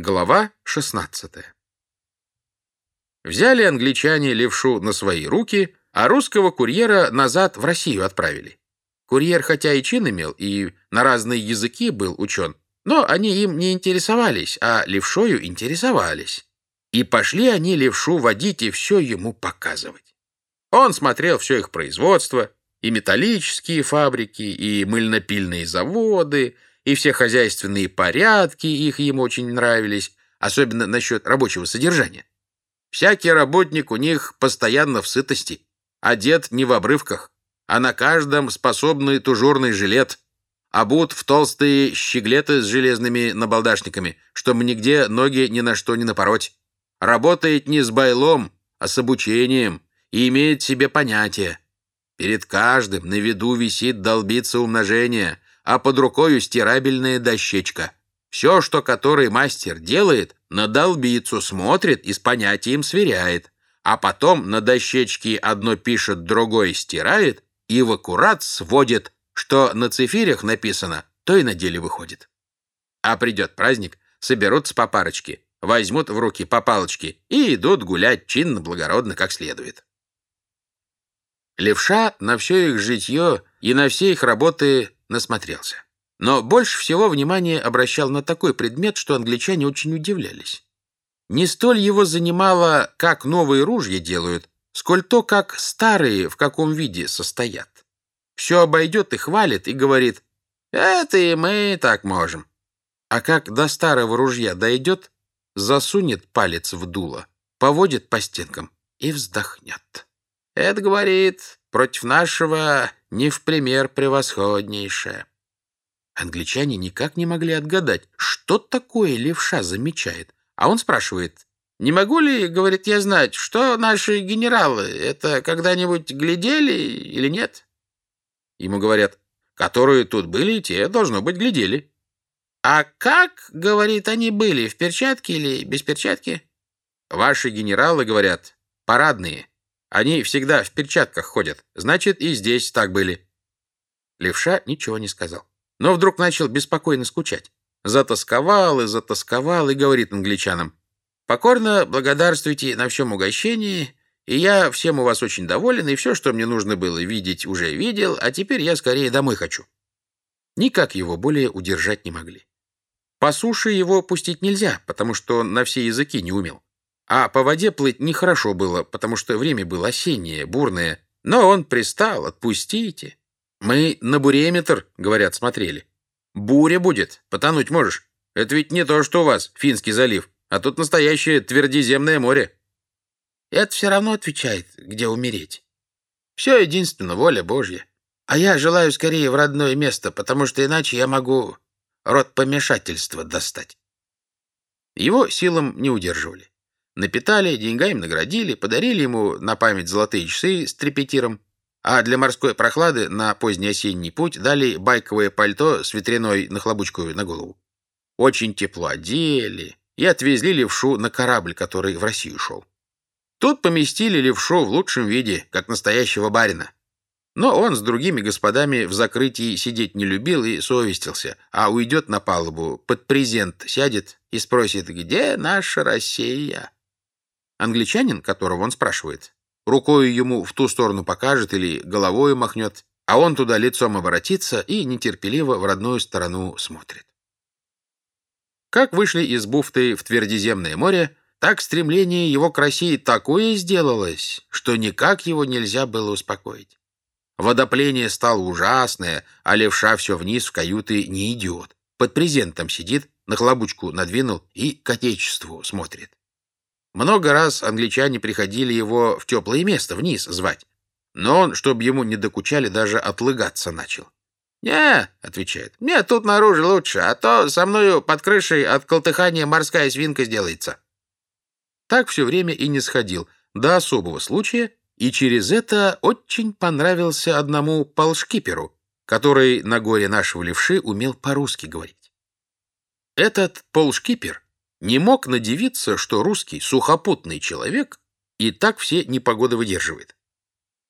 Глава 16 Взяли англичане левшу на свои руки, а русского курьера назад в Россию отправили. Курьер хотя и чин имел, и на разные языки был учен, но они им не интересовались, а левшою интересовались. И пошли они левшу водить и все ему показывать. Он смотрел все их производство, и металлические фабрики, и мыльнопильные заводы, и все хозяйственные порядки их ему очень нравились, особенно насчет рабочего содержания. Всякий работник у них постоянно в сытости, одет не в обрывках, а на каждом способный тужурный жилет, обут в толстые щеглеты с железными набалдашниками, чтобы нигде ноги ни на что не напороть. Работает не с байлом, а с обучением и имеет себе понятие. Перед каждым на виду висит долбица умножения, а под рукою стирабельная дощечка. Все, что который мастер делает, на долбицу смотрит и с понятием сверяет, а потом на дощечке одно пишет, другое стирает и в аккурат сводит, что на цифирях написано, то и на деле выходит. А придет праздник, соберутся по парочке, возьмут в руки по палочке и идут гулять чинно-благородно как следует. Левша на все их житье и на все их работы насмотрелся. Но больше всего внимания обращал на такой предмет, что англичане очень удивлялись. Не столь его занимало, как новые ружья делают, сколь то, как старые в каком виде состоят. Все обойдет и хвалит, и говорит, «Это и мы так можем». А как до старого ружья дойдет, засунет палец в дуло, поводит по стенкам и вздохнет. Это, говорит, против нашего не в пример превосходнейшее. Англичане никак не могли отгадать, что такое левша замечает. А он спрашивает, «Не могу ли, — говорит, — я знать, что наши генералы это когда-нибудь глядели или нет?» Ему говорят, «Которые тут были, те, должно быть, глядели». «А как, — говорит, — они были, в перчатке или без перчатки?» «Ваши генералы, — говорят, — парадные. Они всегда в перчатках ходят. Значит, и здесь так были». Левша ничего не сказал но вдруг начал беспокойно скучать. Затасковал и затасковал и говорит англичанам, «Покорно благодарствуйте на всем угощении, и я всем у вас очень доволен, и все, что мне нужно было видеть, уже видел, а теперь я скорее домой хочу». Никак его более удержать не могли. По суше его пустить нельзя, потому что он на все языки не умел. А по воде плыть нехорошо было, потому что время было осеннее, бурное. Но он пристал, отпустите. Мы на буреметр, говорят, смотрели. Буря будет, потонуть можешь. Это ведь не то, что у вас, Финский залив, а тут настоящее твердиземное море. Это все равно отвечает, где умереть. Все единственно воля Божья. А я желаю скорее в родное место, потому что иначе я могу род помешательства достать. Его силам не удерживали. Напитали, деньгами наградили, подарили ему на память золотые часы с трепетиром, а для морской прохлады на поздний осенний путь дали байковое пальто с ветряной нахлобучкой на голову. Очень тепло одели и отвезли левшу на корабль, который в Россию шел. Тут поместили левшу в лучшем виде, как настоящего барина. Но он с другими господами в закрытии сидеть не любил и совестился, а уйдет на палубу, под презент сядет и спросит, где наша Россия? Англичанин, которого он спрашивает, рукой ему в ту сторону покажет или головой махнет, а он туда лицом обратится и нетерпеливо в родную сторону смотрит. Как вышли из Буфты в Твердиземное море, так стремление его к России такое сделалось, что никак его нельзя было успокоить. Водопление стало ужасное, а левша все вниз в каюты не идет. Под презентом сидит, на хлобучку надвинул и к отечеству смотрит. Много раз англичане приходили его в теплое место, вниз, звать. Но он, чтобы ему не докучали, даже отлыгаться начал. «Не», — отвечает, — «мне тут наружу лучше, а то со мною под крышей от колтыхания морская свинка сделается». Так все время и не сходил, до особого случая, и через это очень понравился одному полшкиперу, который на горе нашего левши умел по-русски говорить. Этот полшкипер не мог надевиться, что русский сухопутный человек и так все непогоды выдерживает.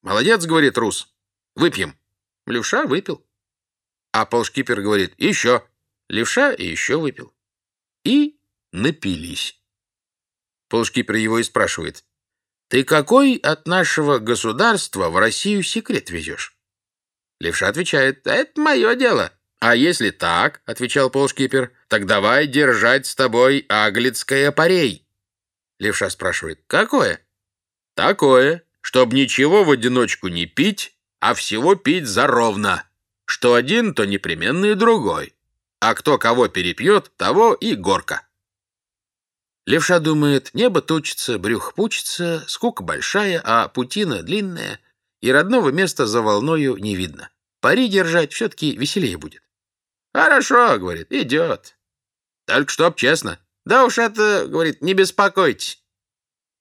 «Молодец», — говорит рус, — «выпьем». Левша выпил. А полшкипер говорит «еще». Левша и еще выпил. И напились. Полшкипер его и спрашивает. «Ты какой от нашего государства в Россию секрет везешь?» Левша отвечает. «Это мое дело». «А если так, — отвечал полшкипер, — так давай держать с тобой аглицкое парей». Левша спрашивает. «Какое?» «Такое, чтоб ничего в одиночку не пить, а всего пить заровно. Что один, то непременно и другой. А кто кого перепьет, того и горка». Левша думает, небо тучится, брюх пучится, скука большая, а путина длинная, и родного места за волною не видно. Пари держать все-таки веселее будет. «Хорошо», — говорит, — «идет». «Только чтоб честно». «Да уж это, — говорит, — не беспокойтесь».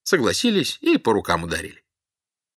Согласились и по рукам ударили.